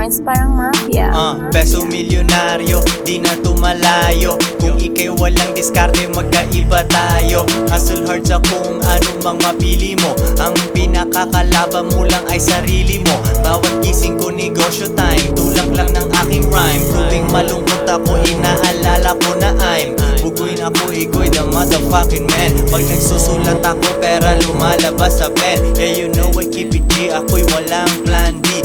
joints parang mafia. Ah, peso milyonaryo, di na tumalayo. Kung ikay walang diskarte, magkaiba tayo. Hustle hard sa kung ano mang mapili mo. Ang pinakakalaban mo lang ay sarili mo. Bawat gising ko negosyo time. Tulak lang ng aking rhyme. Tuwing malungkot ako, inaalala ko na I'm Bugoy na ako, iko'y the motherfucking man. Pag nagsusulat ako, pera lumalabas sa pen. Yeah, you know I keep it G, ako'y walang plan B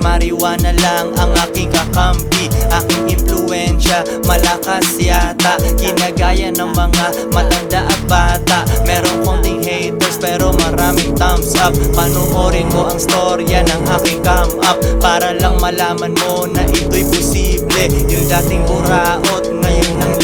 Marijuana lang ang aking kakampi. Aking impluensya, malakas yata. Kinagaya ng mga matanda at bata. Merong konting haters pero maraming thumbs up. Panoorin mo ang storya ng aking come up. Para lang malaman mo na ito'y posible. Yung dating buraot, ngayon nang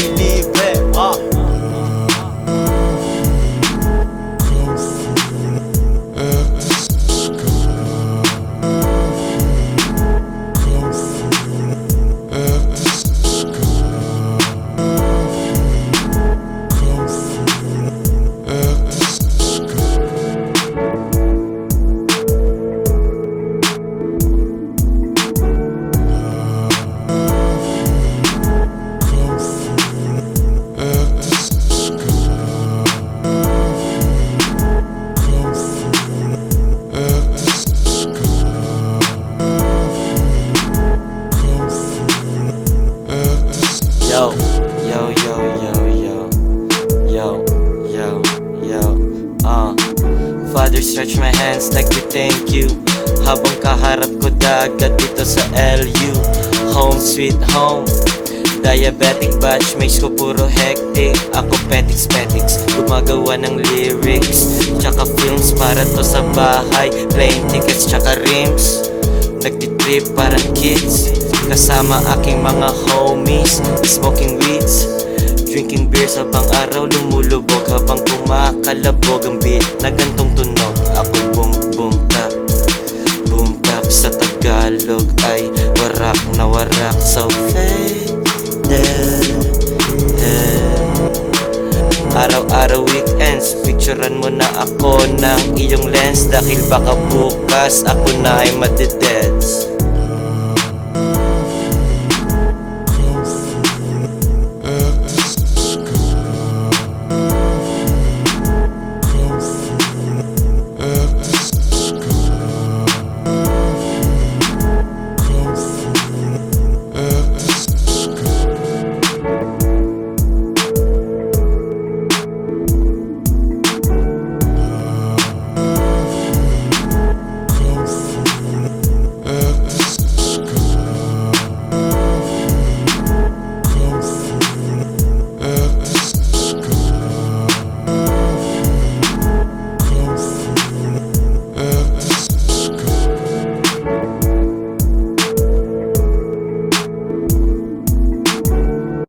Father, stretch my hands like we thank you. Habang kaharap ko dagat dito sa LU Home sweet home. Diabetic batchmates ko puro hectic. Ako petix petix Gumagawa ng lyrics Tsaka films para to sa bahay. Plane tickets tsaka rims. Nagtitrip parang kids. Kasama aking mga homies Smoking weeds Drinking beers habang araw lumulubog. Habang kumakalabog ang beat Na gantong tunog. Ako boom boom tap Boom tap sa Tagalog. Ay warak na warak So faded Araw-araw weekends Picturean mo na ako ng iyong lens. Dahil baka bukas ako na ay madededs